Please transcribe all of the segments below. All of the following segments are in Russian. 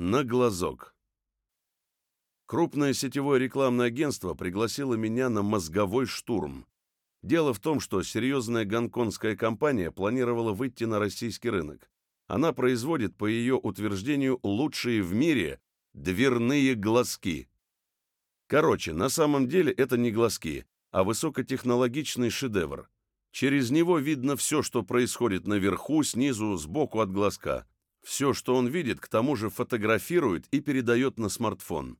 На глазок. Крупное сетевое рекламное агентство пригласило меня на мозговой штурм. Дело в том, что серьезная гонконгская компания планировала выйти на российский рынок. Она производит, по ее утверждению, лучшие в мире дверные глазки. Короче, на самом деле это не глазки, а высокотехнологичный шедевр. Через него видно все, что происходит наверху, снизу, сбоку от глазка. Все, что он видит, к тому же фотографирует и передает на смартфон.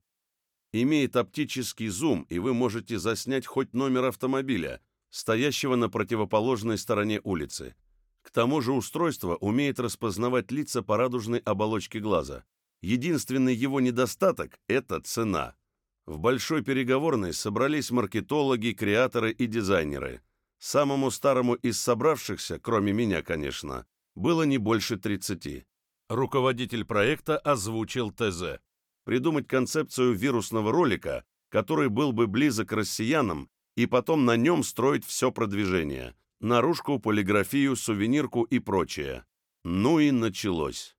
Имеет оптический зум, и вы можете заснять хоть номер автомобиля, стоящего на противоположной стороне улицы. К тому же устройство умеет распознавать лица по радужной оболочке глаза. Единственный его недостаток – это цена. В большой переговорной собрались маркетологи, креаторы и дизайнеры. Самому старому из собравшихся, кроме меня, конечно, было не больше 30. Руководитель проекта озвучил ТЗ. Придумать концепцию вирусного ролика, который был бы близок к россиянам, и потом на нем строить все продвижение. Наружку, полиграфию, сувенирку и прочее. Ну и началось.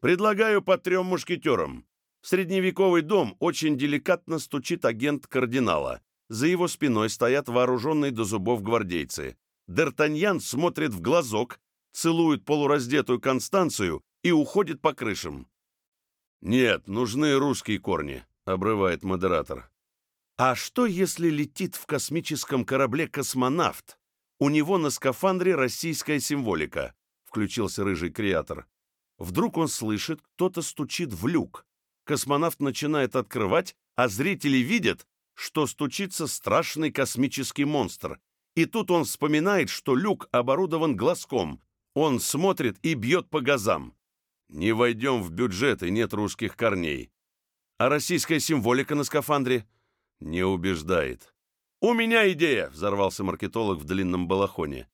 Предлагаю по трем мушкетерам. В средневековый дом очень деликатно стучит агент кардинала. За его спиной стоят вооруженные до зубов гвардейцы. Д'Артаньян смотрит в глазок, целует полураздетую Констанцию и уходит по крышам. «Нет, нужны русские корни», — обрывает модератор. «А что, если летит в космическом корабле космонавт? У него на скафандре российская символика», — включился рыжий креатор. Вдруг он слышит, кто-то стучит в люк. Космонавт начинает открывать, а зрители видят, что стучится страшный космический монстр. И тут он вспоминает, что люк оборудован глазком. Он смотрит и бьет по газам. Не войдем в бюджет, и нет русских корней. А российская символика на скафандре? Не убеждает. «У меня идея!» — взорвался маркетолог в длинном балахоне.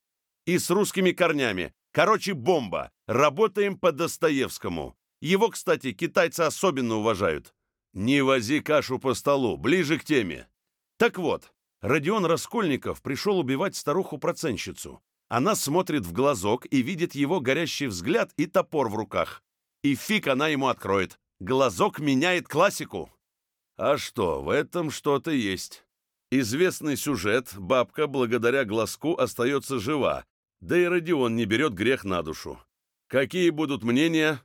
«И с русскими корнями. Короче, бомба. Работаем по Достоевскому. Его, кстати, китайцы особенно уважают. Не вози кашу по столу, ближе к теме. Так вот, Родион Раскольников пришел убивать старуху-проценщицу. Она смотрит в глазок и видит его горящий взгляд и топор в руках. И фиг она ему откроет. Глазок меняет классику. А что, в этом что-то есть. Известный сюжет, бабка благодаря глазку остается жива, да и Родион не берет грех на душу. Какие будут мнения?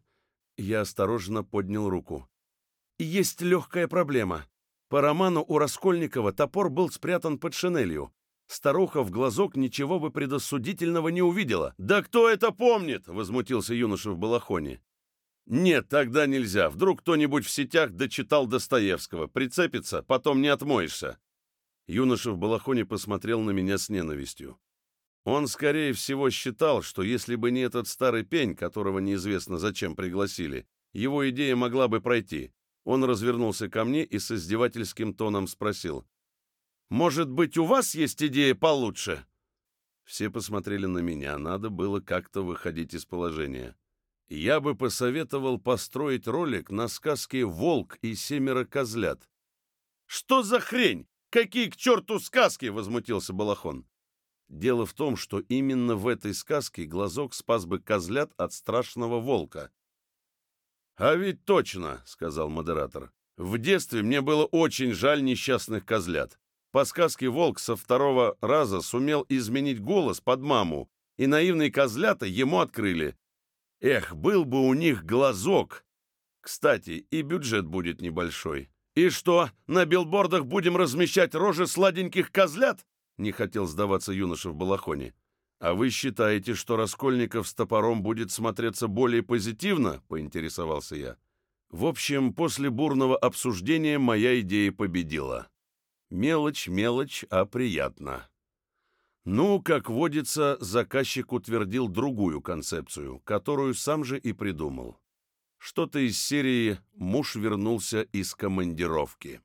Я осторожно поднял руку. Есть легкая проблема. По роману у Раскольникова топор был спрятан под шинелью. Старуха в глазок ничего бы предосудительного не увидела. «Да кто это помнит?» — возмутился юноша в балахоне. «Нет, тогда нельзя. Вдруг кто-нибудь в сетях дочитал Достоевского. Прицепится, потом не отмоешься». Юноша в балахоне посмотрел на меня с ненавистью. Он, скорее всего, считал, что если бы не этот старый пень, которого неизвестно зачем пригласили, его идея могла бы пройти. Он развернулся ко мне и с издевательским тоном спросил. «Может быть, у вас есть идея получше?» Все посмотрели на меня, надо было как-то выходить из положения. Я бы посоветовал построить ролик на сказке «Волк и семеро козлят». «Что за хрень? Какие к черту сказки?» — возмутился Балахон. Дело в том, что именно в этой сказке глазок спас бы козлят от страшного волка. «А ведь точно», — сказал модератор. «В детстве мне было очень жаль несчастных козлят. По сказке волк со второго раза сумел изменить голос под маму, и наивные козлята ему открыли. Эх, был бы у них глазок! Кстати, и бюджет будет небольшой. И что, на билбордах будем размещать рожи сладеньких козлят?» Не хотел сдаваться юноша в балахоне. «А вы считаете, что Раскольников с топором будет смотреться более позитивно?» — поинтересовался я. В общем, после бурного обсуждения моя идея победила. Мелочь, мелочь, а приятно. Ну, как водится, заказчик утвердил другую концепцию, которую сам же и придумал. Что-то из серии «Муж вернулся из командировки».